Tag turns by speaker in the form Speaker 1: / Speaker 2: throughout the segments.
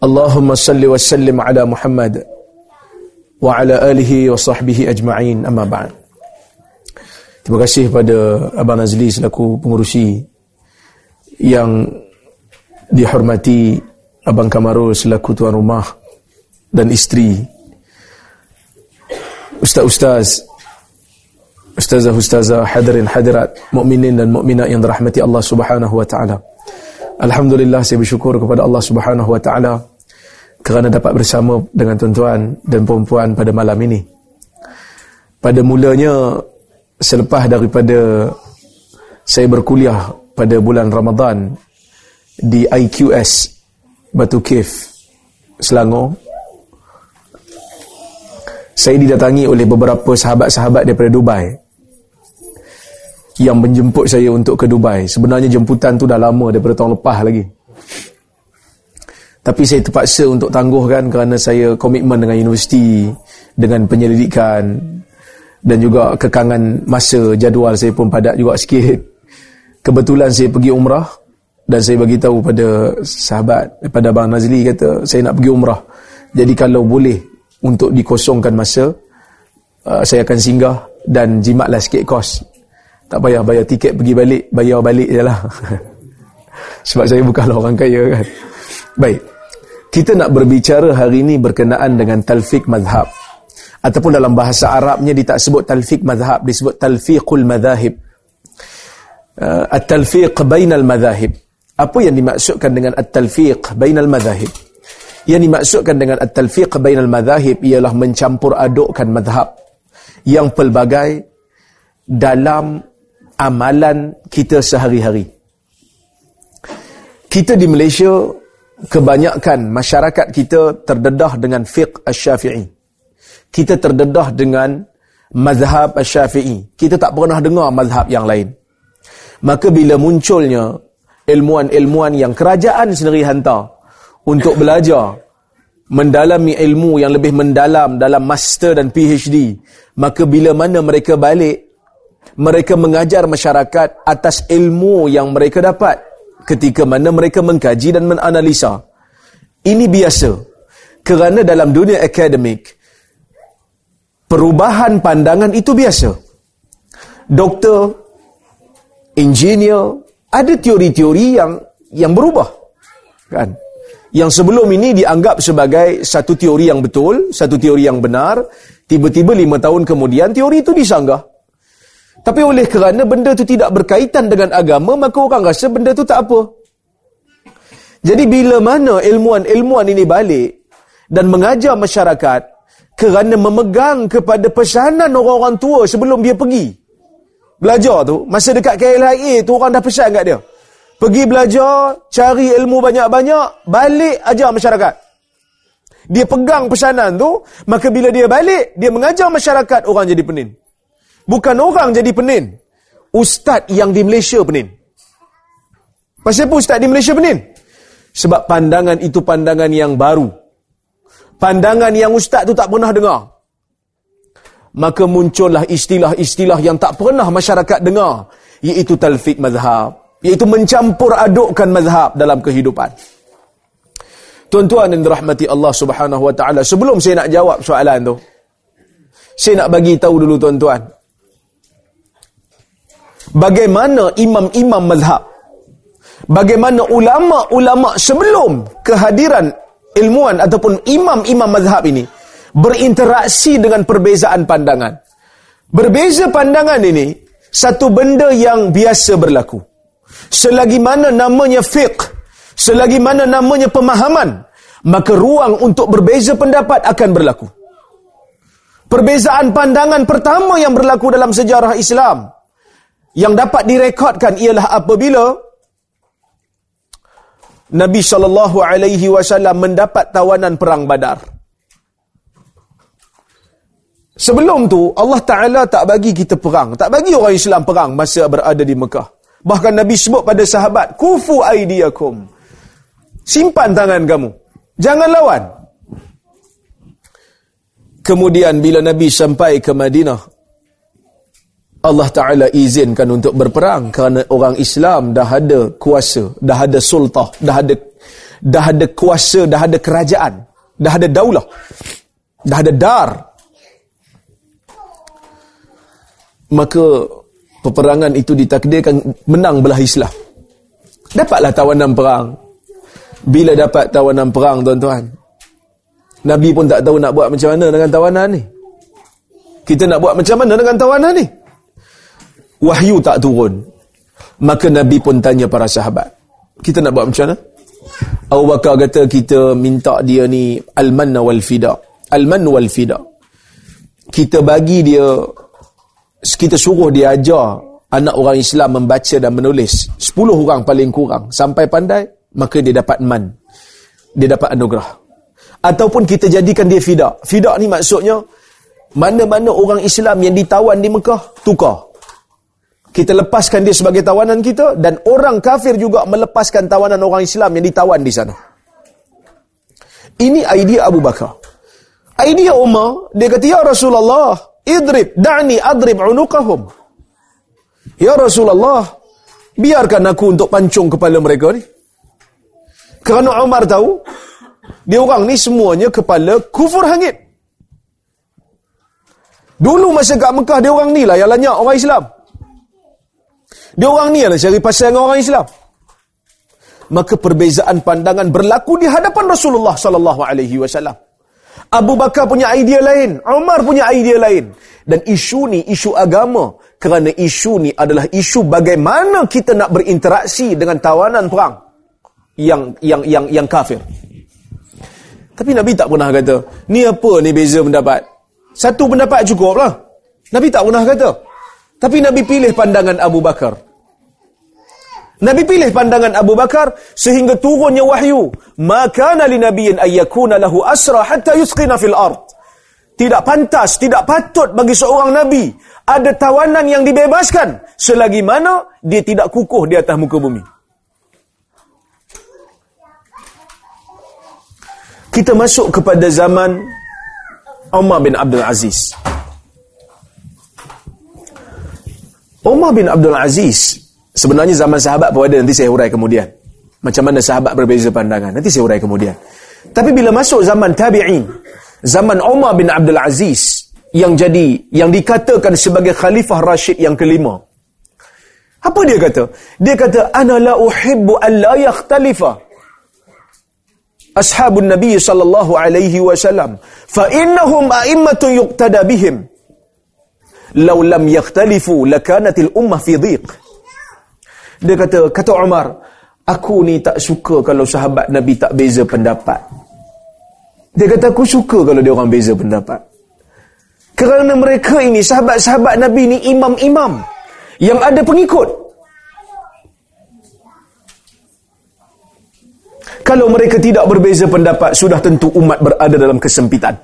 Speaker 1: Allahumma salli wa sallim ala Muhammad wa ala alihi wa sahbihi ajma'in amma ba'd. Terima kasih kepada Abang Azli selaku pengurusi yang dihormati Abang Kamarul selaku tuan rumah dan isteri. Ustaz-ustaz, ustazah-ustazah, hadirin hadirat, mukminin dan mukminat yang dirahmati Allah Subhanahu wa taala. Alhamdulillah saya bersyukur kepada Allah Subhanahu wa taala kerana dapat bersama dengan tuan-tuan dan puan-puan pada malam ini. Pada mulanya selepas daripada saya berkuliah pada bulan Ramadan di IQS Batu Cave Selangor saya didatangi oleh beberapa sahabat-sahabat daripada Dubai yang menjemput saya untuk ke Dubai. Sebenarnya jemputan tu dah lama daripada tahun lepas lagi. Tapi saya terpaksa untuk tangguhkan kerana saya komitmen dengan universiti, dengan penyelidikan dan juga kekangan masa jadual saya pun padat juga sikit. Kebetulan saya pergi umrah dan saya bagi tahu pada sahabat, pada Abang Nazli kata saya nak pergi umrah. Jadi kalau boleh untuk dikosongkan masa, uh, saya akan singgah dan jimatlah sikit kos tak payah bayar tiket pergi balik, bayar balik je lah. Sebab saya bukanlah orang kaya kan. Baik. Kita nak berbicara hari ini berkenaan dengan talfiq madhab. Ataupun dalam bahasa Arabnya dia tak sebut talfiq madhab, disebut talfiqul madhahib. Uh, at-talfiq bainal madhahib. Apa yang dimaksudkan dengan at-talfiq bainal madhahib? Yang dimaksudkan dengan at-talfiq bainal madhahib ialah mencampur adukkan madhab yang pelbagai dalam amalan kita sehari-hari. Kita di Malaysia, kebanyakan masyarakat kita terdedah dengan fiqh al-syafi'i. Kita terdedah dengan mazhab al-syafi'i. Kita tak pernah dengar mazhab yang lain. Maka bila munculnya ilmuan-ilmuan yang kerajaan sendiri hantar untuk belajar mendalami ilmu yang lebih mendalam dalam master dan PhD, maka bila mana mereka balik, mereka mengajar masyarakat atas ilmu yang mereka dapat ketika mana mereka mengkaji dan menganalisa. Ini biasa. Kerana dalam dunia akademik, perubahan pandangan itu biasa. Doktor, engineer, ada teori-teori yang yang berubah. Kan? Yang sebelum ini dianggap sebagai satu teori yang betul, satu teori yang benar, tiba-tiba lima tahun kemudian teori itu disanggah. Tapi oleh kerana benda itu tidak berkaitan dengan agama, maka orang rasa benda itu tak apa. Jadi bila mana ilmuan-ilmuan ini balik dan mengajar masyarakat kerana memegang kepada pesanan orang-orang tua sebelum dia pergi. Belajar tu, masa dekat KLIA tu orang dah pesan kat dia. Pergi belajar, cari ilmu banyak-banyak, balik ajar masyarakat. Dia pegang pesanan tu, maka bila dia balik, dia mengajar masyarakat, orang jadi penin. Bukan orang jadi penin. Ustaz yang di Malaysia penin. Pasal apa ustaz di Malaysia penin? Sebab pandangan itu pandangan yang baru. Pandangan yang ustaz tu tak pernah dengar. Maka muncullah istilah-istilah yang tak pernah masyarakat dengar. Iaitu talfiq mazhab. Iaitu mencampur adukkan mazhab dalam kehidupan. Tuan-tuan yang dirahmati Allah subhanahu wa ta'ala. Sebelum saya nak jawab soalan tu. Saya nak bagi tahu dulu tuan-tuan bagaimana imam-imam mazhab? Bagaimana ulama-ulama sebelum kehadiran ilmuan ataupun imam-imam mazhab ini berinteraksi dengan perbezaan pandangan? Berbeza pandangan ini satu benda yang biasa berlaku. Selagi mana namanya fiqh selagi mana namanya pemahaman maka ruang untuk berbeza pendapat akan berlaku. Perbezaan pandangan pertama yang berlaku dalam sejarah Islam yang dapat direkodkan ialah apabila Nabi sallallahu alaihi wasallam mendapat tawanan perang Badar. Sebelum tu Allah Taala tak bagi kita perang, tak bagi orang Islam perang masa berada di Mekah. Bahkan Nabi sebut pada sahabat, "Kufu aidiakum." Simpan tangan kamu. Jangan lawan. Kemudian bila Nabi sampai ke Madinah, Allah Ta'ala izinkan untuk berperang kerana orang Islam dah ada kuasa, dah ada sultah, dah ada dah ada kuasa, dah ada kerajaan, dah ada daulah, dah ada dar. Maka peperangan itu ditakdirkan menang belah Islam. Dapatlah tawanan perang. Bila dapat tawanan perang tuan-tuan, Nabi pun tak tahu nak buat macam mana dengan tawanan ni. Kita nak buat macam mana dengan tawanan ni? Wahyu tak turun. Maka Nabi pun tanya para sahabat. Kita nak buat macam mana? Abu Bakar kata kita minta dia ni al-manna wal fida. Al-man wal fida. Kita bagi dia kita suruh dia ajar anak orang Islam membaca dan menulis. 10 orang paling kurang sampai pandai maka dia dapat man. Dia dapat anugerah. Ataupun kita jadikan dia fida. Fida ni maksudnya mana-mana orang Islam yang ditawan di Mekah tukar kita lepaskan dia sebagai tawanan kita dan orang kafir juga melepaskan tawanan orang Islam yang ditawan di sana. Ini idea Abu Bakar. Idea Umar, dia kata, Ya Rasulullah, idrib, da'ni adrib unuqahum. Ya Rasulullah, biarkan aku untuk pancung kepala mereka ni. Kerana Umar tahu, dia orang ni semuanya kepala kufur hangit. Dulu masa kat Mekah, dia orang ni lah yang lanyak orang Islam. Dia orang ni adalah cari pasal dengan orang Islam. Maka perbezaan pandangan berlaku di hadapan Rasulullah sallallahu alaihi wasallam. Abu Bakar punya idea lain, Umar punya idea lain. Dan isu ni isu agama kerana isu ni adalah isu bagaimana kita nak berinteraksi dengan tawanan perang yang yang yang yang kafir. Tapi Nabi tak pernah kata, ni apa ni beza pendapat? Satu pendapat cukup lah. Nabi tak pernah kata. Tapi Nabi pilih pandangan Abu Bakar. Nabi pilih pandangan Abu Bakar sehingga turunnya wahyu. Maka nali nabiyin ayyakuna lahu asra hatta yusqina fil ard. Tidak pantas, tidak patut bagi seorang nabi ada tawanan yang dibebaskan selagi mana dia tidak kukuh di atas muka bumi. Kita masuk kepada zaman Umar bin Abdul Aziz. Umar bin Abdul Aziz sebenarnya zaman sahabat pun ada nanti saya hurai kemudian. Macam mana sahabat berbeza pandangan nanti saya hurai kemudian. Tapi bila masuk zaman tabi'in, zaman Umar bin Abdul Aziz yang jadi yang dikatakan sebagai khalifah Rashid yang kelima. Apa dia kata? Dia kata ana la uhibbu an la yakhtalifa ashabun nabi sallallahu alaihi wasallam fa innahum a'immatun yuqtada bihim Lau lam yakhtalifu lakanatil ummah fi dhiq. Dia kata, kata Umar, aku ni tak suka kalau sahabat Nabi tak beza pendapat. Dia kata, aku suka kalau dia orang beza pendapat. Kerana mereka ini, sahabat-sahabat Nabi ni imam-imam yang ada pengikut. Kalau mereka tidak berbeza pendapat, sudah tentu umat berada dalam kesempitan.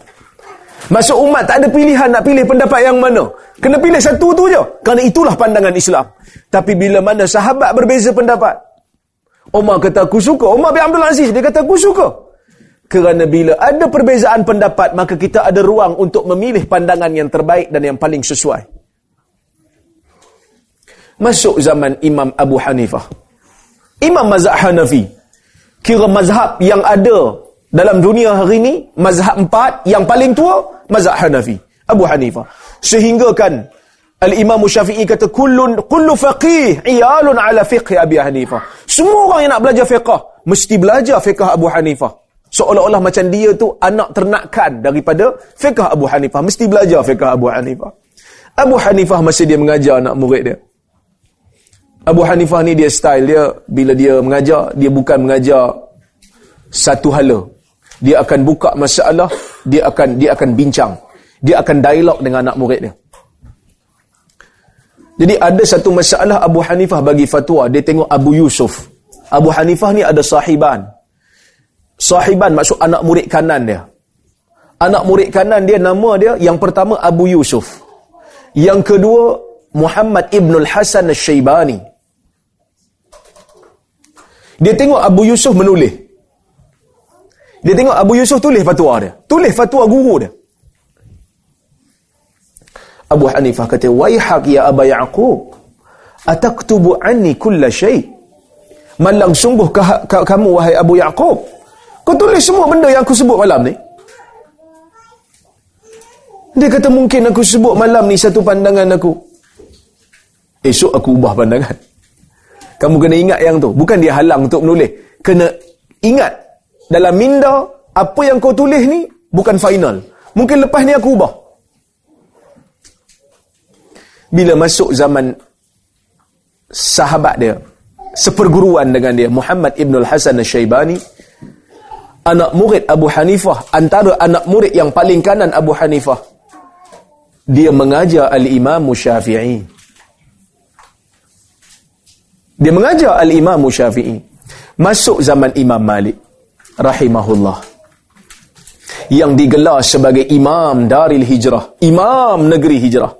Speaker 1: Masuk umat tak ada pilihan nak pilih pendapat yang mana. Kena pilih satu tu je. Kerana itulah pandangan Islam. Tapi bila mana sahabat berbeza pendapat. Umar kata aku suka. Umar bin Abdul Aziz dia kata aku suka. Kerana bila ada perbezaan pendapat maka kita ada ruang untuk memilih pandangan yang terbaik dan yang paling sesuai. Masuk zaman Imam Abu Hanifah. Imam Mazhab Hanafi. Kira mazhab yang ada dalam dunia hari ini mazhab empat yang paling tua mazhab Hanafi Abu Hanifah sehingga kan Al-Imam Syafi'i kata kullun kullu faqih iyalun ala fiqh Abi Hanifah semua orang yang nak belajar fiqh mesti belajar fiqh Abu Hanifah seolah-olah macam dia tu anak ternakan daripada fiqh Abu Hanifah mesti belajar fiqh Abu Hanifah Abu Hanifah masih dia mengajar anak murid dia. Abu Hanifah ni dia style dia bila dia mengajar dia bukan mengajar satu hala. Dia akan buka masalah, dia akan dia akan bincang. Dia akan dialog dengan anak murid dia. Jadi ada satu masalah Abu Hanifah bagi fatwa, dia tengok Abu Yusuf. Abu Hanifah ni ada sahiban. Sahiban maksud anak murid kanan dia. Anak murid kanan dia nama dia yang pertama Abu Yusuf. Yang kedua Muhammad Ibn Al-Hasan Al-Shaybani. Dia tengok Abu Yusuf menulis. Dia tengok Abu Yusuf tulis fatwa dia. Tulis fatwa guru dia. Abu Hanifah kata, Waihak ya Aba Ya'qub, ataktubu anni kulla syait. Malang sungguh kamu wahai Abu Ya'qub. Kau tulis semua benda yang aku sebut malam ni. Dia kata mungkin aku sebut malam ni satu pandangan aku. Esok aku ubah pandangan. Kamu kena ingat yang tu. Bukan dia halang untuk menulis. Kena ingat. Dalam minda, apa yang kau tulis ni bukan final. Mungkin lepas ni aku ubah. Bila masuk zaman sahabat dia, seperguruan dengan dia, Muhammad Ibn Al-Hasan Al-Shaybani, anak murid Abu Hanifah, antara anak murid yang paling kanan Abu Hanifah, dia mengajar Al-Imam Syafi'i. Dia mengajar Al-Imam Syafi'i. Masuk zaman Imam Malik. Rahimahullah. Yang digelar sebagai Imam Daril Hijrah. Imam Negeri Hijrah.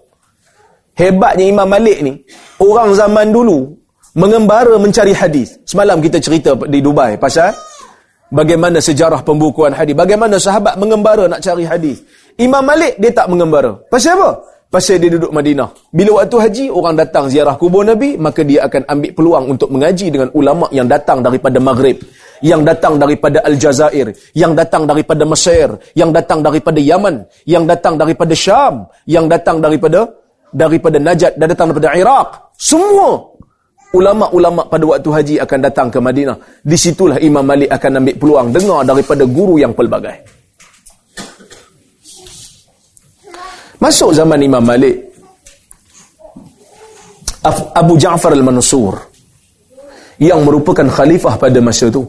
Speaker 1: Hebatnya Imam Malik ni. Orang zaman dulu. Mengembara mencari hadis. Semalam kita cerita di Dubai. Pasal bagaimana sejarah pembukuan hadis. Bagaimana sahabat mengembara nak cari hadis. Imam Malik dia tak mengembara. Pasal apa? Pasal dia duduk Madinah. Bila waktu haji, orang datang ziarah kubur Nabi, maka dia akan ambil peluang untuk mengaji dengan ulama yang datang daripada Maghrib, yang datang daripada Aljazair, yang datang daripada Mesir, yang datang daripada Yaman, yang datang daripada Syam, yang datang daripada daripada Najat dan datang daripada Iraq. Semua ulama-ulama pada waktu haji akan datang ke Madinah. Di situlah Imam Malik akan ambil peluang dengar daripada guru yang pelbagai. Masuk zaman Imam Malik Abu Ja'far al-Mansur yang merupakan khalifah pada masa itu.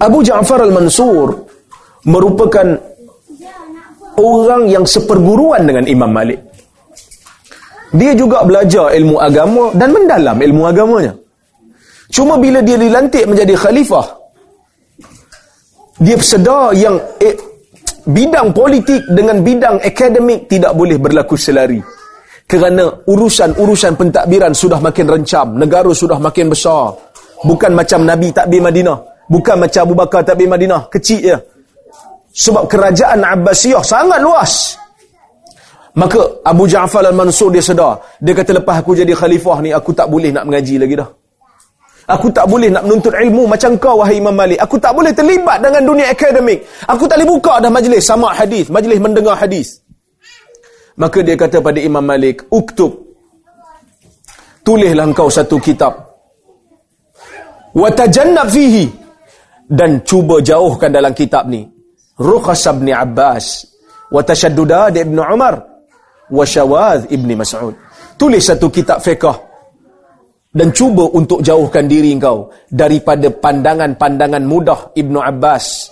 Speaker 1: Abu Ja'far al-Mansur merupakan orang yang seperguruan dengan Imam Malik. Dia juga belajar ilmu agama dan mendalam ilmu agamanya. Cuma bila dia dilantik menjadi khalifah, dia sedar yang eh, bidang politik dengan bidang akademik tidak boleh berlaku selari. Kerana urusan-urusan pentadbiran sudah makin rencam. Negara sudah makin besar. Bukan macam Nabi takbir Madinah. Bukan macam Abu Bakar takbir Madinah. Kecil je. Sebab kerajaan Abbasiyah sangat luas. Maka Abu Ja'far al-Mansur dia sedar. Dia kata lepas aku jadi khalifah ni, aku tak boleh nak mengaji lagi dah. Aku tak boleh nak menuntut ilmu macam kau wahai Imam Malik. Aku tak boleh terlibat dengan dunia akademik. Aku tak boleh buka dah majlis sama hadis, majlis mendengar hadis. Maka dia kata pada Imam Malik, "Uktub. Tulislah engkau satu kitab. Wa tajannab fihi dan cuba jauhkan dalam kitab ni Rukhas bin Abbas wa tashaddudat Ibn Umar wa Shawaz Ibn Mas'ud. Tulis satu kitab fiqh dan cuba untuk jauhkan diri engkau daripada pandangan-pandangan mudah Ibnu Abbas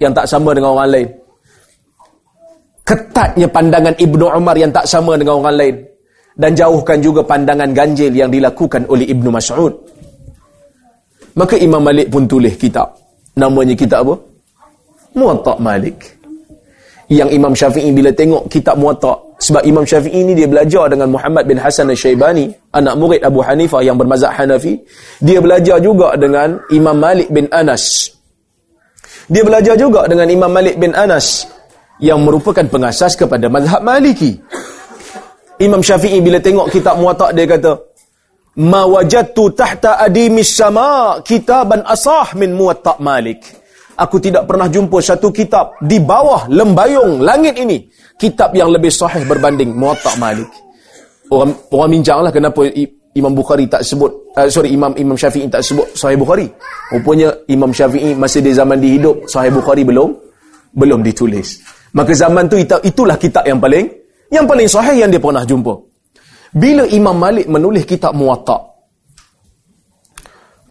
Speaker 1: yang tak sama dengan orang lain. Ketatnya pandangan Ibnu Umar yang tak sama dengan orang lain dan jauhkan juga pandangan ganjil yang dilakukan oleh Ibnu Mas'ud. Maka Imam Malik pun tulis kitab. Namanya kitab apa? Muwatta' Malik yang Imam Syafi'i bila tengok kitab Muwatta sebab Imam Syafi'i ini dia belajar dengan Muhammad bin Hasan al-Syaibani anak murid Abu Hanifah yang bermazhab Hanafi dia belajar juga dengan Imam Malik bin Anas dia belajar juga dengan Imam Malik bin Anas yang merupakan pengasas kepada mazhab Maliki Imam Syafi'i bila tengok kitab Muwatta dia kata ma wajadtu tahta adimis sama kitaban asah min Muwatta Malik. Aku tidak pernah jumpa satu kitab di bawah lembayung langit ini. Kitab yang lebih sahih berbanding Muwatta Malik. Orang orang bincanglah kenapa Imam Bukhari tak sebut uh, sorry Imam Imam Syafi'i tak sebut Sahih Bukhari. Rupanya Imam Syafi'i masih di zaman dihidup Sahih Bukhari belum belum ditulis. Maka zaman tu itulah kitab yang paling yang paling sahih yang dia pernah jumpa bila Imam Malik menulis kitab Muwatta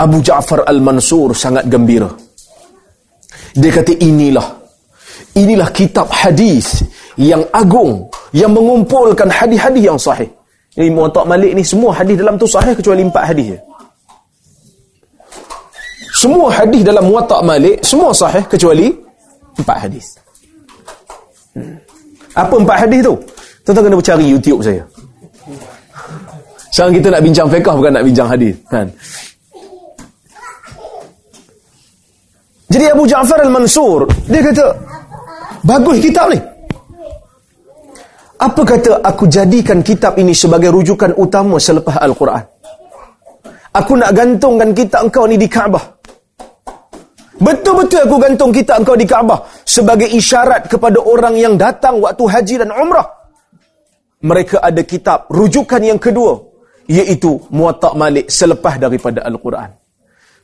Speaker 1: Abu Ja'far Al-Mansur sangat gembira dia kata inilah inilah kitab hadis yang agung yang mengumpulkan hadis-hadis yang sahih. Ini Muwatta Malik ni semua hadis dalam tu sahih kecuali empat hadis je. Semua hadis dalam Muwatta' Malik semua sahih kecuali empat hadis. Hmm. Apa empat hadis tu? Tuan-tuan kena cari YouTube saya. Sekarang kita nak bincang fiqh bukan nak bincang hadis, kan? Jadi Abu Ja'far Al-Mansur dia kata bagus kitab ni. Apa kata aku jadikan kitab ini sebagai rujukan utama selepas Al-Quran? Aku nak gantungkan kitab engkau ni di Kaabah. Betul-betul aku gantung kitab engkau di Kaabah sebagai isyarat kepada orang yang datang waktu haji dan umrah. Mereka ada kitab rujukan yang kedua iaitu Muwatta' Malik selepas daripada Al-Quran.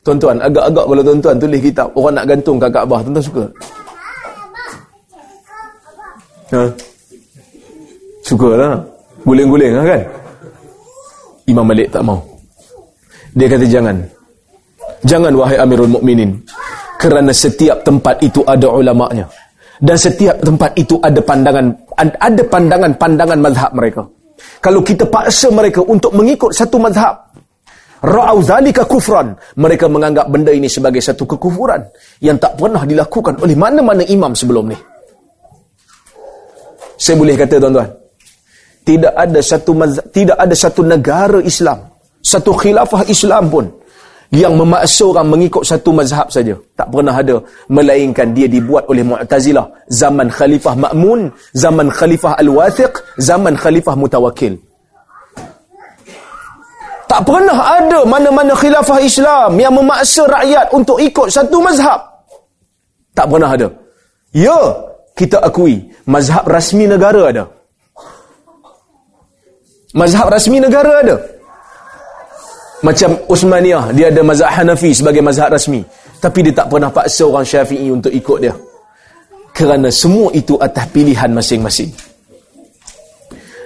Speaker 1: Tuan-tuan, agak-agak kalau tuan-tuan tulis kitab orang nak gantung kat Kaabah, tuan-tuan suka? Ha? Suka lah. Guling-guling lah kan? Imam Malik tak mau. Dia kata jangan. Jangan wahai Amirul Mukminin kerana setiap tempat itu ada ulama'nya dan setiap tempat itu ada pandangan ada pandangan-pandangan mazhab mereka kalau kita paksa mereka untuk mengikut satu mazhab ra'au zalika kufran mereka menganggap benda ini sebagai satu kekufuran yang tak pernah dilakukan oleh mana-mana imam sebelum ni. Saya boleh kata tuan-tuan tidak ada satu mazhab, tidak ada satu negara Islam satu khilafah Islam pun yang memaksa orang mengikut satu mazhab saja. Tak pernah ada. Melainkan dia dibuat oleh Mu'tazilah. Zaman Khalifah Ma'mun, zaman Khalifah Al-Wathiq, zaman Khalifah Mutawakil. Tak pernah ada mana-mana khilafah Islam yang memaksa rakyat untuk ikut satu mazhab. Tak pernah ada. Ya, kita akui. Mazhab rasmi negara ada. Mazhab rasmi negara ada. Macam Uthmaniyah, dia ada mazhab Hanafi sebagai mazhab rasmi. Tapi dia tak pernah paksa orang Syafi'i untuk ikut dia. Kerana semua itu atas pilihan masing-masing.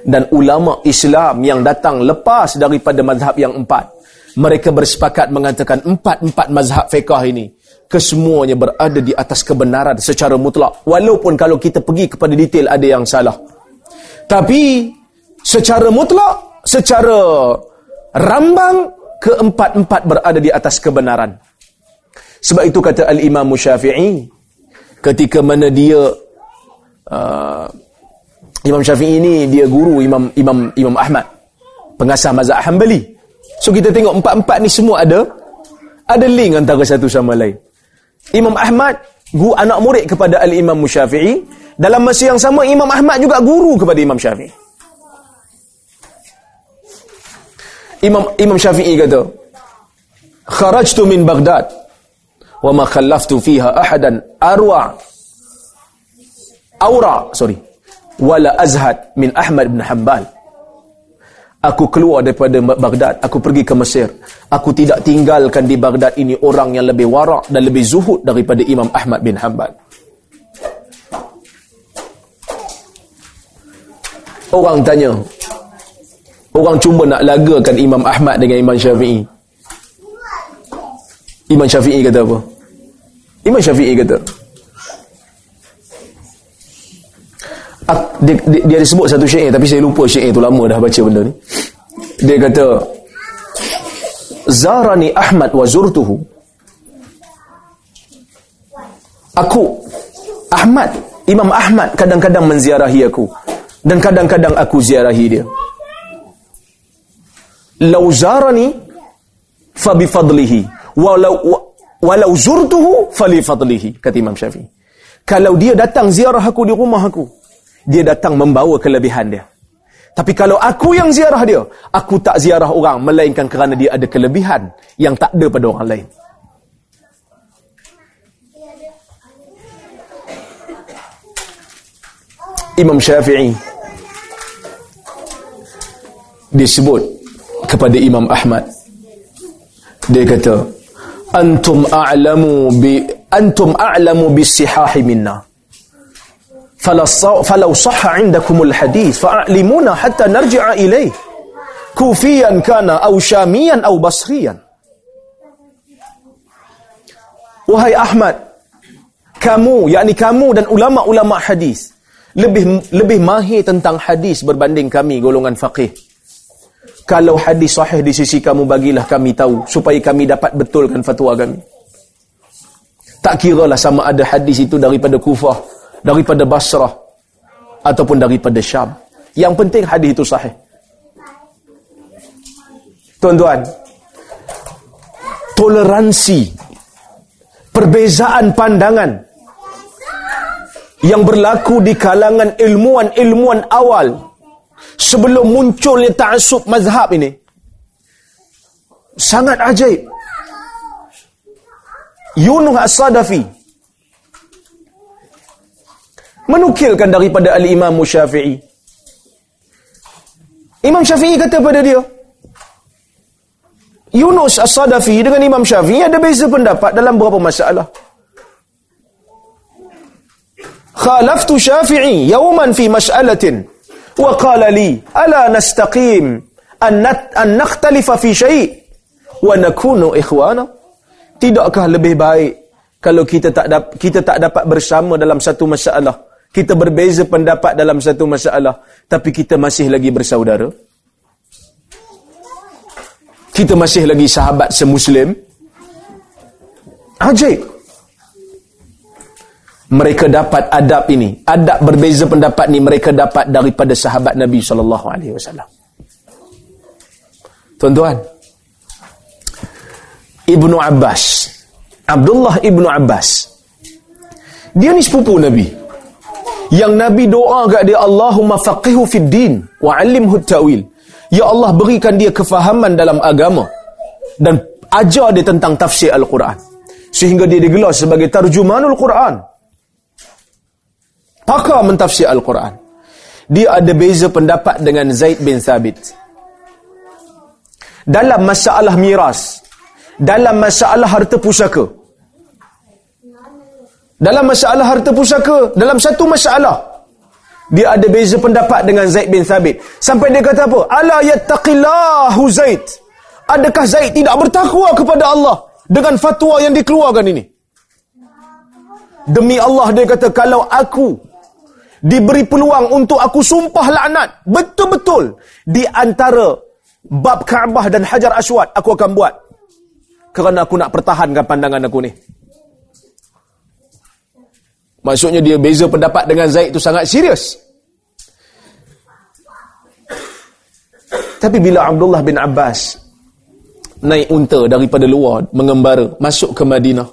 Speaker 1: Dan ulama Islam yang datang lepas daripada mazhab yang empat. Mereka bersepakat mengatakan empat-empat mazhab fiqah ini. Kesemuanya berada di atas kebenaran secara mutlak. Walaupun kalau kita pergi kepada detail ada yang salah. Tapi secara mutlak, secara rambang keempat-empat berada di atas kebenaran. Sebab itu kata Al-Imam Syafi'i ketika mana dia uh, Imam Syafi'i ini dia guru Imam Imam Imam Ahmad pengasas mazhab Hambali. So kita tengok empat-empat ni semua ada ada link antara satu sama lain. Imam Ahmad guru anak murid kepada Al-Imam Syafi'i dalam masa yang sama Imam Ahmad juga guru kepada Imam Syafi'i. Imam Imam Syafi'i kata, "Kharajtu min Baghdad wa ma khallaftu fiha ahadan arwa aura, sorry, wala azhad min Ahmad bin Hanbal." Aku keluar daripada Baghdad, aku pergi ke Mesir. Aku tidak tinggalkan di Baghdad ini orang yang lebih warak dan lebih zuhud daripada Imam Ahmad bin Hanbal. Orang tanya, Orang cuba nak lagakan Imam Ahmad dengan Imam Syafi'i. Imam Syafi'i kata apa? Imam Syafi'i kata, dia, dia, dia ada sebut satu syair tapi saya lupa syair tu lama dah baca benda ni. Dia kata, Zarani Ahmad wa zurtuhu. Aku, Ahmad, Imam Ahmad kadang-kadang menziarahi aku. Dan kadang-kadang aku ziarahi dia law zarani fa bi fadlihi. Walau walau zurtuhu fa li fadlihi kata Imam Syafi'i. Kalau dia datang ziarah aku di rumah aku dia datang membawa kelebihan dia. Tapi kalau aku yang ziarah dia aku tak ziarah orang melainkan kerana dia ada kelebihan yang tak ada pada orang lain. Imam Syafi'i disebut kepada Imam Ahmad. Dia kata antum a'lamu bi antum a'lamu bisihahi minna. Falau sahha indakumul hadith fa'alimuna hatta narji'a ilayh. Kufiyan kana aw syamiyan aw basriyan. Wahai Ahmad kamu yakni kamu dan ulama-ulama hadis lebih lebih mahir tentang hadis berbanding kami golongan faqih kalau hadis sahih di sisi kamu bagilah kami tahu supaya kami dapat betulkan fatwa kami Tak kira lah sama ada hadis itu daripada Kufah, daripada Basrah, ataupun daripada Syam. Yang penting hadis itu sahih. Tuan-tuan, toleransi, perbezaan pandangan yang berlaku di kalangan ilmuwan-ilmuwan awal sebelum munculnya ta'asub mazhab ini sangat ajaib. Yunus As-Sadafi menukilkan daripada Al-Imam Syafi'i. Imam Syafi'i kata pada dia, Yunus As-Sadafi dengan Imam Syafi'i ada beza pendapat dalam beberapa masalah. Khalaftu Syafi'i yawman fi mas'alatin qala li ala nastaqim an, an nakhtalifa fi syai' wa nakunu ikhwana Tidakkah lebih baik kalau kita tak dap kita tak dapat bersama dalam satu masalah? Kita berbeza pendapat dalam satu masalah, tapi kita masih lagi bersaudara? Kita masih lagi sahabat semuslim? Ajaib. Mereka dapat adab ini. Adab berbeza pendapat ni mereka dapat daripada sahabat Nabi sallallahu alaihi wasallam. Tuan-tuan, Ibnu Abbas. Abdullah Ibnu Abbas. Dia ni sepupu Nabi. Yang Nabi doa kat dia Allahumma faqihu fid din wa 'allimhu ta'wil. Ya Allah berikan dia kefahaman dalam agama dan ajar dia tentang tafsir Al-Quran. Sehingga dia digelar sebagai tarjumanul Quran. Pakar mentafsir Al-Quran. Dia ada beza pendapat dengan Zaid bin Thabit. Dalam masalah miras, dalam masalah harta pusaka. Dalam masalah harta pusaka, dalam satu masalah, dia ada beza pendapat dengan Zaid bin Thabit. Sampai dia kata apa? Ala yattaqillahu Zaid. Adakah Zaid tidak bertakwa kepada Allah dengan fatwa yang dikeluarkan ini? Demi Allah dia kata kalau aku diberi peluang untuk aku sumpah laknat betul-betul di antara bab Kaabah dan Hajar Aswad aku akan buat kerana aku nak pertahankan pandangan aku ni. Maksudnya dia beza pendapat dengan Zaid itu sangat serius. Tapi bila Abdullah bin Abbas naik unta daripada luar mengembara masuk ke Madinah.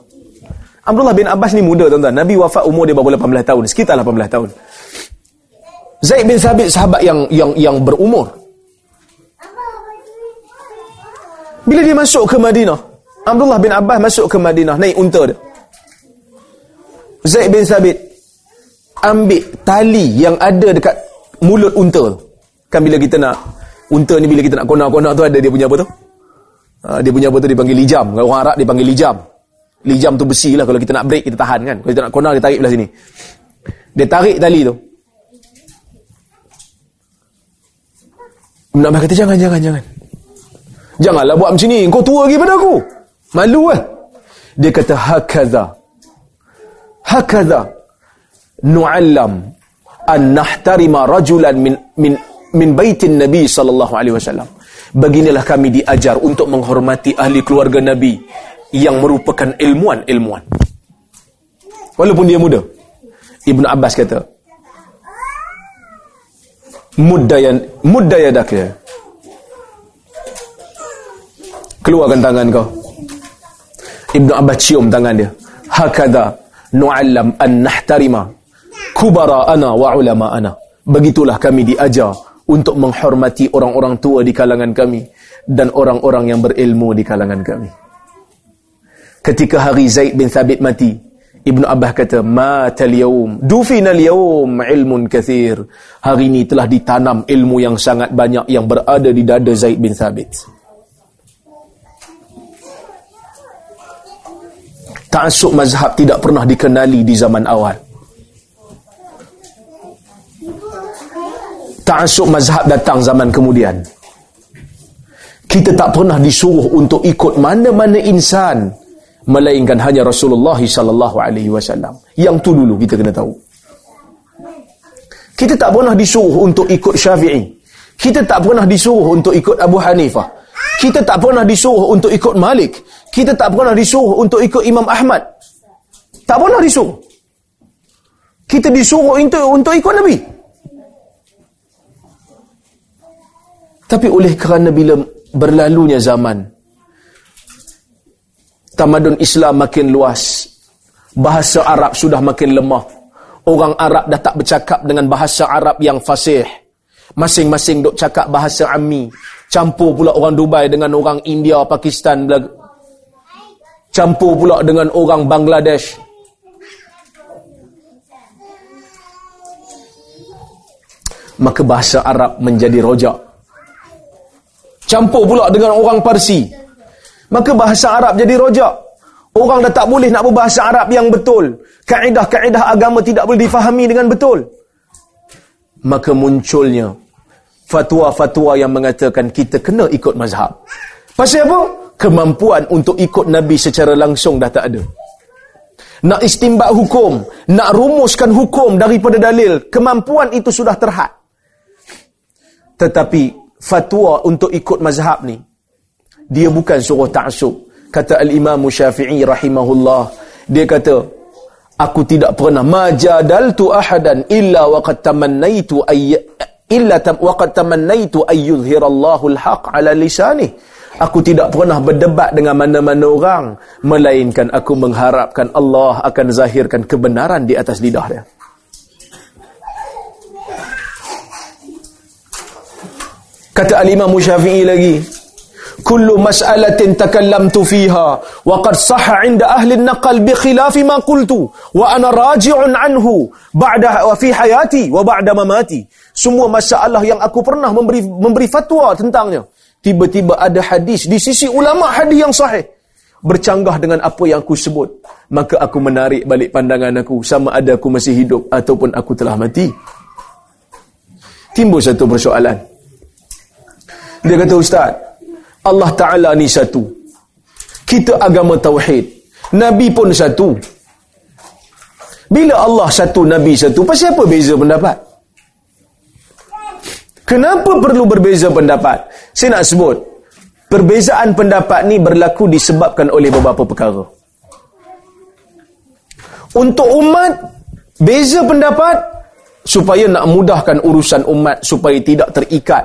Speaker 1: Abdullah bin Abbas ni muda tuan-tuan. Nabi wafat umur dia baru 18 tahun, sekitar 18 tahun. Zaid bin Sabit sahabat yang yang yang berumur. Bila dia masuk ke Madinah, Abdullah bin Abbas masuk ke Madinah naik unta dia. Zaid bin Sabit ambil tali yang ada dekat mulut unta Kan bila kita nak unta ni bila kita nak konak-konak tu ada dia punya apa tu? Ha, dia punya apa tu dipanggil lijam. Kalau orang Arab dipanggil lijam. Lijam tu besi lah kalau kita nak break kita tahan kan. Kalau kita nak konak dia tarik belah sini. Dia tarik tali tu. Nak kata jangan jangan jangan. Janganlah buat macam ni. Kau tua lagi pada aku. Malu eh. Dia kata hakaza. Hakaza nu'allam an nahtarima rajulan min min min baitin Nabi sallallahu alaihi wasallam. Beginilah kami diajar untuk menghormati ahli keluarga Nabi yang merupakan ilmuan-ilmuan. Walaupun dia muda. Ibnu Abbas kata, muddayan muddayadak ya. Keluarkan tangan kau. Ibnu Abbas cium tangan dia. Hakada nu'allam an nahtarima kubara ana wa ulama ana. Begitulah kami diajar untuk menghormati orang-orang tua di kalangan kami dan orang-orang yang berilmu di kalangan kami. Ketika hari Zaid bin Thabit mati, Ibnu Abbas kata, "Mata al-yawm, dufina al-yawm ilmun kathir." Hari ini telah ditanam ilmu yang sangat banyak yang berada di dada Zaid bin Thabit. Ta'asub mazhab tidak pernah dikenali di zaman awal. Ta'asub mazhab datang zaman kemudian. Kita tak pernah disuruh untuk ikut mana-mana insan melainkan hanya Rasulullah sallallahu alaihi wasallam. Yang tu dulu kita kena tahu. Kita tak pernah disuruh untuk ikut Syafi'i. Kita tak pernah disuruh untuk ikut Abu Hanifah. Kita tak pernah disuruh untuk ikut Malik. Kita tak pernah disuruh untuk ikut Imam Ahmad. Tak pernah disuruh. Kita disuruh untuk, untuk ikut Nabi. Tapi oleh kerana bila berlalunya zaman, tamadun Islam makin luas, bahasa Arab sudah makin lemah, orang Arab dah tak bercakap dengan bahasa Arab yang fasih, masing-masing duk cakap bahasa Ami, campur pula orang Dubai dengan orang India, Pakistan, campur pula dengan orang Bangladesh. Maka bahasa Arab menjadi rojak. Campur pula dengan orang Parsi. Maka bahasa Arab jadi rojak. Orang dah tak boleh nak berbahasa Arab yang betul. Kaedah-kaedah agama tidak boleh difahami dengan betul. Maka munculnya fatwa-fatwa yang mengatakan kita kena ikut mazhab. Pasal apa? Kemampuan untuk ikut Nabi secara langsung dah tak ada. Nak istimbat hukum, nak rumuskan hukum daripada dalil, kemampuan itu sudah terhad. Tetapi fatwa untuk ikut mazhab ni, dia bukan suruh ta'asub. Kata Al-Imam Syafi'i rahimahullah, dia kata, aku tidak pernah majadaltu ahadan illa waqad tamannaitu ayy illa tam, waqad tamannaitu ay yuzhirallahu alhaq ala lisani aku tidak pernah berdebat dengan mana-mana orang melainkan aku mengharapkan Allah akan zahirkan kebenaran di atas lidah dia kata al-imam syafi'i lagi kullu mas'alatin takallamtu fiha. Wa qad sahha 'inda ahli an-naql bi khilafi ma qultu. Wa ana raji'un anhu ba'da wa fi hayati wa ba'da mamati. Semua masalah yang aku pernah memberi memberi fatwa tentangnya. Tiba-tiba ada hadis di sisi ulama hadis yang sahih. Bercanggah dengan apa yang aku sebut. Maka aku menarik balik pandangan aku. Sama ada aku masih hidup ataupun aku telah mati. Timbul satu persoalan. Dia kata ustaz Allah taala ni satu kita agama tauhid nabi pun satu bila Allah satu nabi satu pasal apa beza pendapat Kenapa perlu berbeza pendapat? Saya nak sebut. Perbezaan pendapat ni berlaku disebabkan oleh beberapa perkara. Untuk umat, beza pendapat supaya nak mudahkan urusan umat supaya tidak terikat,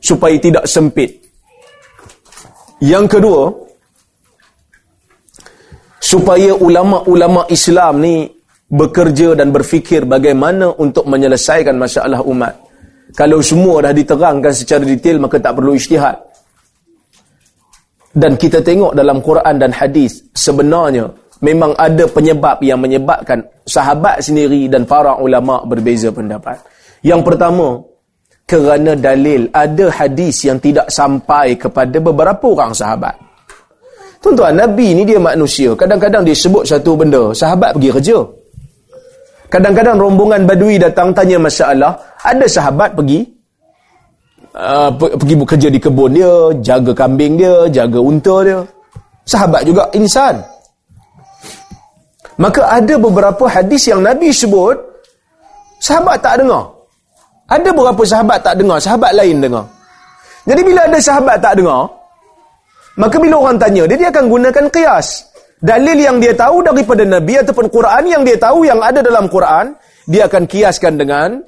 Speaker 1: supaya tidak sempit. Yang kedua, supaya ulama-ulama Islam ni bekerja dan berfikir bagaimana untuk menyelesaikan masalah umat. Kalau semua dah diterangkan secara detail maka tak perlu ijtihad. Dan kita tengok dalam Quran dan hadis sebenarnya memang ada penyebab yang menyebabkan sahabat sendiri dan para ulama berbeza pendapat. Yang pertama, kerana dalil ada hadis yang tidak sampai kepada beberapa orang sahabat. Tuan-tuan, Nabi ni dia manusia. Kadang-kadang dia sebut satu benda, sahabat pergi kerja. Kadang-kadang rombongan badui datang tanya masalah, ada sahabat pergi uh, pergi bekerja di kebun dia, jaga kambing dia, jaga unta dia. Sahabat juga insan. Maka ada beberapa hadis yang Nabi sebut, sahabat tak dengar. Ada beberapa sahabat tak dengar, sahabat lain dengar. Jadi bila ada sahabat tak dengar, maka bila orang tanya dia, dia akan gunakan qiyas dalil yang dia tahu daripada Nabi ataupun Quran yang dia tahu yang ada dalam Quran, dia akan kiaskan dengan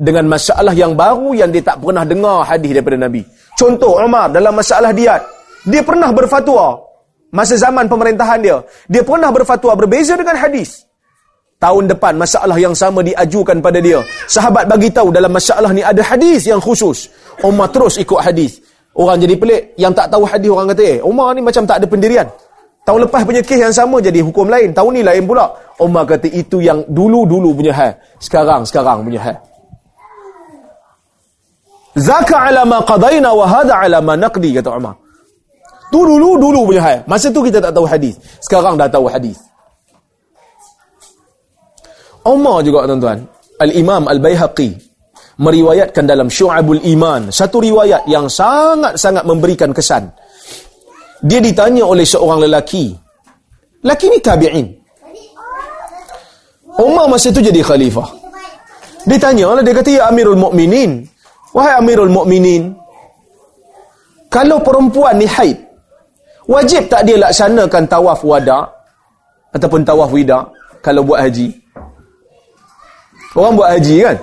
Speaker 1: dengan masalah yang baru yang dia tak pernah dengar hadis daripada Nabi. Contoh Umar dalam masalah diat. Dia pernah berfatwa masa zaman pemerintahan dia. Dia pernah berfatwa berbeza dengan hadis. Tahun depan masalah yang sama diajukan pada dia. Sahabat bagi tahu dalam masalah ni ada hadis yang khusus. Umar terus ikut hadis. Orang jadi pelik. Yang tak tahu hadis orang kata, eh, Umar ni macam tak ada pendirian. Tahun lepas punya kes yang sama jadi hukum lain. Tahun ni lain pula. Umar kata itu yang dulu-dulu punya hal. Sekarang-sekarang punya hal. Zaka ala ma qadayna wa hada ala ma naqdi kata Umar. Tu dulu-dulu punya hal. Masa tu kita tak tahu hadis. Sekarang dah tahu hadis. Umar juga tuan-tuan. Al-Imam Al-Bayhaqi meriwayatkan dalam Syu'abul Iman satu riwayat yang sangat-sangat memberikan kesan dia ditanya oleh seorang lelaki. Lelaki ni tabi'in. Umar masa tu jadi khalifah. Dia tanya lah, dia kata, Ya Amirul Mukminin, Wahai Amirul Mukminin, kalau perempuan ni haid, wajib tak dia laksanakan tawaf wada' ataupun tawaf wida' kalau buat haji? Orang buat haji kan?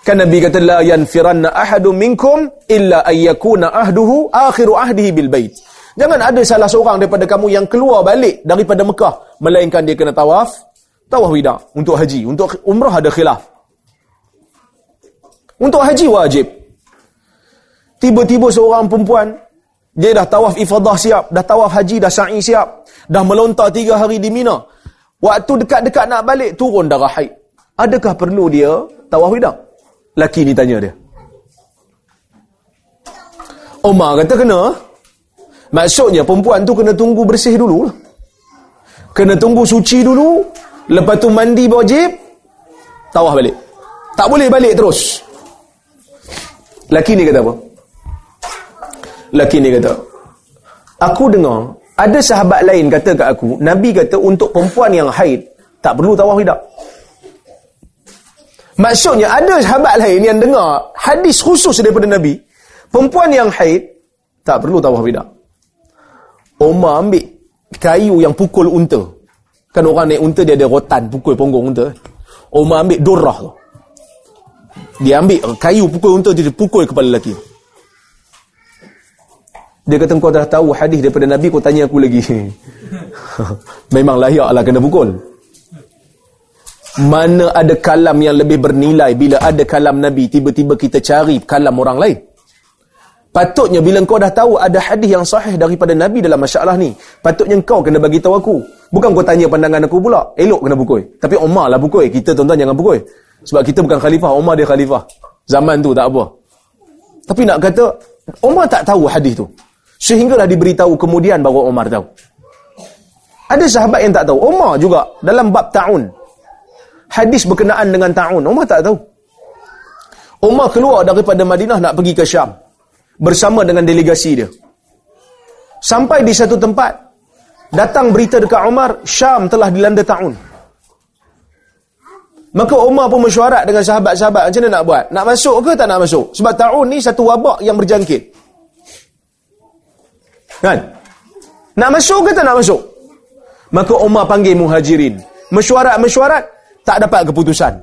Speaker 1: Kan Nabi kata la yanfiranna ahadun minkum illa ayyakuna ahduhu akhiru ahdihi bil bait. Jangan ada salah seorang daripada kamu yang keluar balik daripada Mekah melainkan dia kena tawaf, tawaf wida untuk haji. Untuk umrah ada khilaf. Untuk haji wajib. Tiba-tiba seorang perempuan dia dah tawaf ifadah siap, dah tawaf haji, dah sa'i siap, dah melontar tiga hari di Mina. Waktu dekat-dekat nak balik, turun darah haid. Adakah perlu dia tawaf wida? Laki ni tanya dia. Omar kata kena. Maksudnya perempuan tu kena tunggu bersih dulu. Kena tunggu suci dulu. Lepas tu mandi wajib. Tawah balik. Tak boleh balik terus. Laki ni kata apa? Laki ni kata. Aku dengar. Ada sahabat lain kata kat aku. Nabi kata untuk perempuan yang haid. Tak perlu tawah hidup. Maksudnya ada sahabat lain yang dengar hadis khusus daripada Nabi. Perempuan yang haid tak perlu tawaf bidah. Umar ambil kayu yang pukul unta. Kan orang naik unta dia ada rotan pukul punggung unta. Umar ambil durrah tu. Dia ambil kayu pukul unta dia pukul kepala lelaki. Dia kata kau dah tahu hadis daripada Nabi kau tanya aku lagi. Memang layaklah kena pukul. Mana ada kalam yang lebih bernilai bila ada kalam Nabi, tiba-tiba kita cari kalam orang lain. Patutnya bila kau dah tahu ada hadis yang sahih daripada Nabi dalam masalah ni, patutnya kau kena bagi tahu aku. Bukan kau tanya pandangan aku pula. Elok kena bukui. Tapi Umar lah bukui. Kita tuan-tuan jangan bukui. Sebab kita bukan khalifah, Umar dia khalifah. Zaman tu tak apa. Tapi nak kata, Umar tak tahu hadis tu. Sehinggalah diberitahu kemudian baru Umar tahu. Ada sahabat yang tak tahu. Umar juga dalam bab ta'un hadis berkenaan dengan ta'un. Umar tak tahu. Umar keluar daripada Madinah nak pergi ke Syam. Bersama dengan delegasi dia. Sampai di satu tempat. Datang berita dekat Umar, Syam telah dilanda ta'un. Maka Umar pun mesyuarat dengan sahabat-sahabat. Macam mana nak buat? Nak masuk ke tak nak masuk? Sebab ta'un ni satu wabak yang berjangkit. Kan? Nak masuk ke tak nak masuk? Maka Umar panggil muhajirin. Mesyuarat-mesyuarat tak dapat keputusan.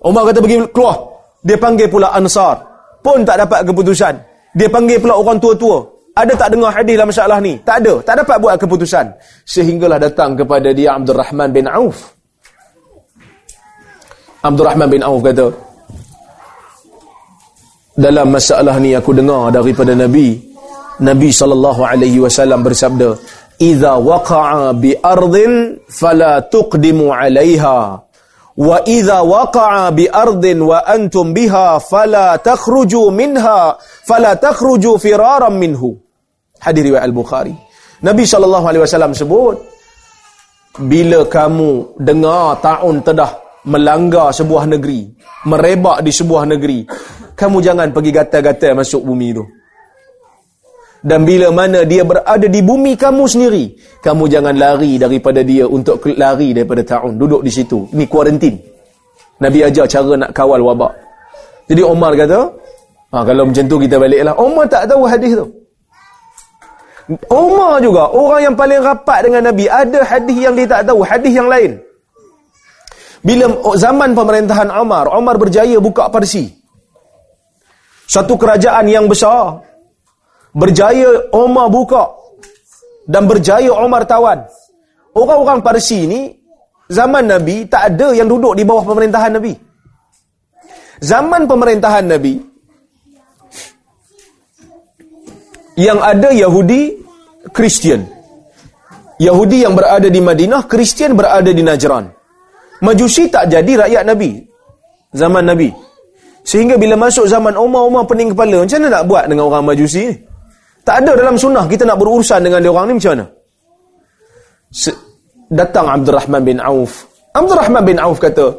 Speaker 1: Umar kata pergi keluar. Dia panggil pula Ansar. Pun tak dapat keputusan. Dia panggil pula orang tua-tua. Ada tak dengar hadis dalam masalah ni? Tak ada. Tak dapat buat keputusan. Sehinggalah datang kepada dia Abdul Rahman bin Auf. Abdul Rahman bin Auf kata, dalam masalah ni aku dengar daripada Nabi, Nabi SAW bersabda, "Idza waqa'a bi ardin fala tuqdimu 'alayha." Bi ardin wa antum biha fala takhruju minha fala takhruju firaran minhu. Hadis riwayat al-bukhari. Nabi sallallahu alaihi wasallam sebut bila kamu dengar taun tedah melanggar sebuah negeri merebak di sebuah negeri kamu jangan pergi gatal-gatal masuk bumi tu dan bila mana dia berada di bumi kamu sendiri, kamu jangan lari daripada dia untuk lari daripada ta'un. Duduk di situ. Ini kuarantin. Nabi ajar cara nak kawal wabak. Jadi Omar kata, ha, kalau macam tu kita baliklah. Omar tak tahu hadis tu. Omar juga, orang yang paling rapat dengan Nabi, ada hadis yang dia tak tahu, hadis yang lain. Bila zaman pemerintahan Omar, Omar berjaya buka Parsi. Satu kerajaan yang besar, Berjaya Omar buka dan berjaya Omar tawan. Orang-orang Parsi ni zaman Nabi tak ada yang duduk di bawah pemerintahan Nabi. Zaman pemerintahan Nabi yang ada Yahudi, Kristian. Yahudi yang berada di Madinah, Kristian berada di Najran. Majusi tak jadi rakyat Nabi. Zaman Nabi. Sehingga bila masuk zaman Umar, Umar pening kepala. Macam mana nak buat dengan orang Majusi ni? Tak ada dalam sunnah kita nak berurusan dengan dia orang ni macam mana? Se- datang Abdul Rahman bin Auf. Abdul Rahman bin Auf kata,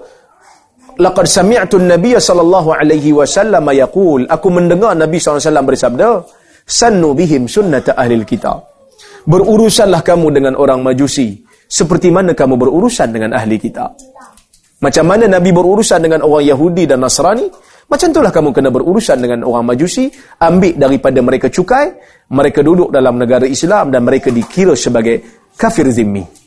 Speaker 1: "Laqad sami'tu an-nabiy sallallahu alaihi wasallam yaqul, aku mendengar Nabi SAW bersabda, sannu bihim sunnata ahli kitab." Berurusanlah kamu dengan orang Majusi seperti mana kamu berurusan dengan ahli kitab. Macam mana Nabi berurusan dengan orang Yahudi dan Nasrani, macam itulah kamu kena berurusan dengan orang majusi, ambil daripada mereka cukai, mereka duduk dalam negara Islam dan mereka dikira sebagai kafir zimmi.